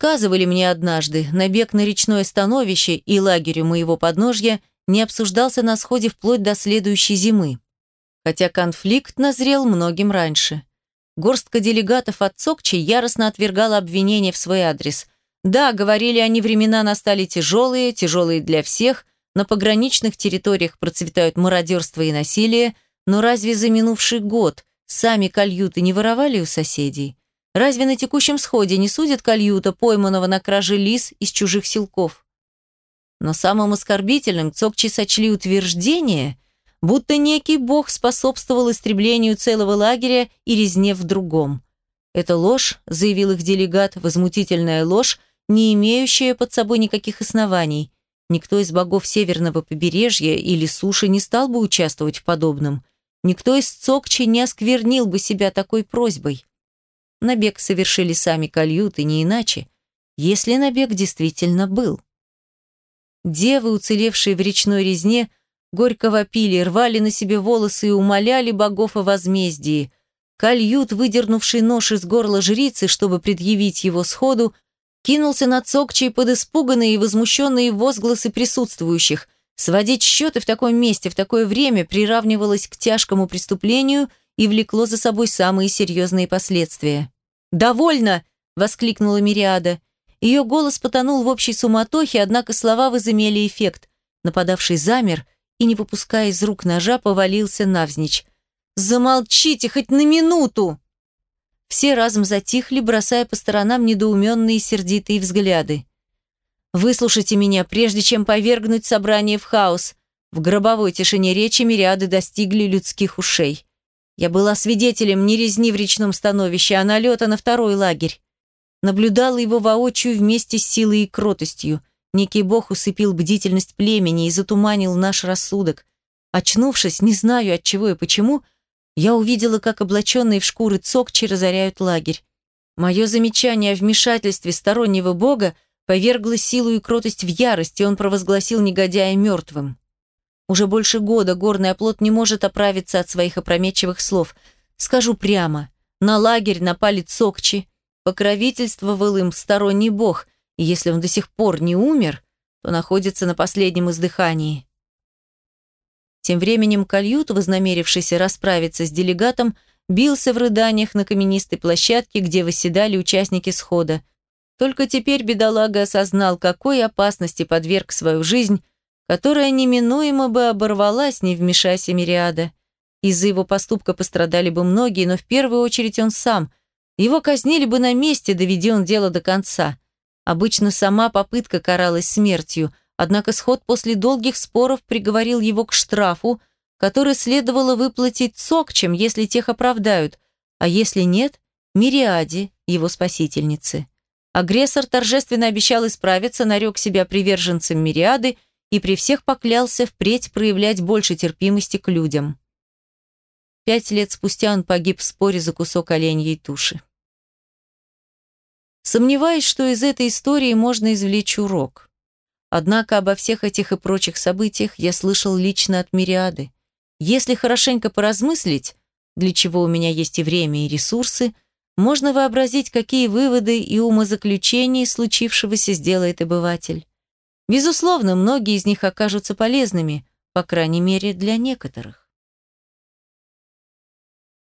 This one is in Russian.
Сказывали мне однажды, набег на речное становище и лагерь у моего подножья не обсуждался на сходе вплоть до следующей зимы. Хотя конфликт назрел многим раньше. Горстка делегатов от Цокчи яростно отвергала обвинения в свой адрес. Да, говорили они, времена настали тяжелые, тяжелые для всех, на пограничных территориях процветают мародерство и насилие, но разве за минувший год сами кольюты не воровали у соседей? Разве на текущем сходе не судят кольюта, пойманного на краже лис из чужих селков? Но самым оскорбительным Цокчи сочли утверждение, будто некий бог способствовал истреблению целого лагеря и резне в другом. Это ложь, заявил их делегат, возмутительная ложь, не имеющая под собой никаких оснований. Никто из богов северного побережья или суши не стал бы участвовать в подобном. Никто из Цокчи не осквернил бы себя такой просьбой. Набег совершили сами кольюты, не иначе, если набег действительно был. Девы, уцелевшие в речной резне, горько вопили, рвали на себе волосы и умоляли богов о возмездии. Кольют, выдернувший нож из горла жрицы, чтобы предъявить его сходу, кинулся на Цокчи под испуганные и возмущенные возгласы присутствующих. Сводить счеты в таком месте, в такое время приравнивалось к тяжкому преступлению и влекло за собой самые серьезные последствия. «Довольно!» – воскликнула Мириада. Ее голос потонул в общей суматохе, однако слова возымели эффект. Нападавший замер и, не выпуская из рук ножа, повалился навзничь. «Замолчите хоть на минуту!» Все разом затихли, бросая по сторонам недоуменные сердитые взгляды. «Выслушайте меня, прежде чем повергнуть собрание в хаос». В гробовой тишине речи мириады достигли людских ушей. Я была свидетелем не резни в речном становище, а налета на второй лагерь. Наблюдала его воочию вместе с силой и кротостью. Некий бог усыпил бдительность племени и затуманил наш рассудок. Очнувшись, не знаю от чего и почему, я увидела, как облаченные в шкуры цокчи разоряют лагерь. Мое замечание о вмешательстве стороннего бога повергло силу и кротость в ярость, и он провозгласил негодяя мертвым. Уже больше года горный оплот не может оправиться от своих опрометчивых слов. Скажу прямо, на лагерь напали цокчи, Покровительствовал им сторонний бог, и если он до сих пор не умер, то находится на последнем издыхании. Тем временем Кальют, вознамерившийся расправиться с делегатом, бился в рыданиях на каменистой площадке, где восседали участники схода. Только теперь бедолага осознал, какой опасности подверг свою жизнь, которая неминуемо бы оборвалась, не вмешайся Мириада. Из-за его поступка пострадали бы многие, но в первую очередь он сам, его казнили бы на месте, доведен дело до конца. Обычно сама попытка каралась смертью, однако сход после долгих споров приговорил его к штрафу, который следовало выплатить сокчем, если тех оправдают, а если нет, Мириаде, его спасительнице. Агрессор торжественно обещал исправиться, нарек себя приверженцем Мириады и при всех поклялся впредь проявлять больше терпимости к людям. Пять лет спустя он погиб в споре за кусок оленьей туши. Сомневаюсь, что из этой истории можно извлечь урок. Однако обо всех этих и прочих событиях я слышал лично от Мириады. Если хорошенько поразмыслить, для чего у меня есть и время, и ресурсы, можно вообразить, какие выводы и умозаключения случившегося сделает обыватель. Безусловно, многие из них окажутся полезными, по крайней мере, для некоторых.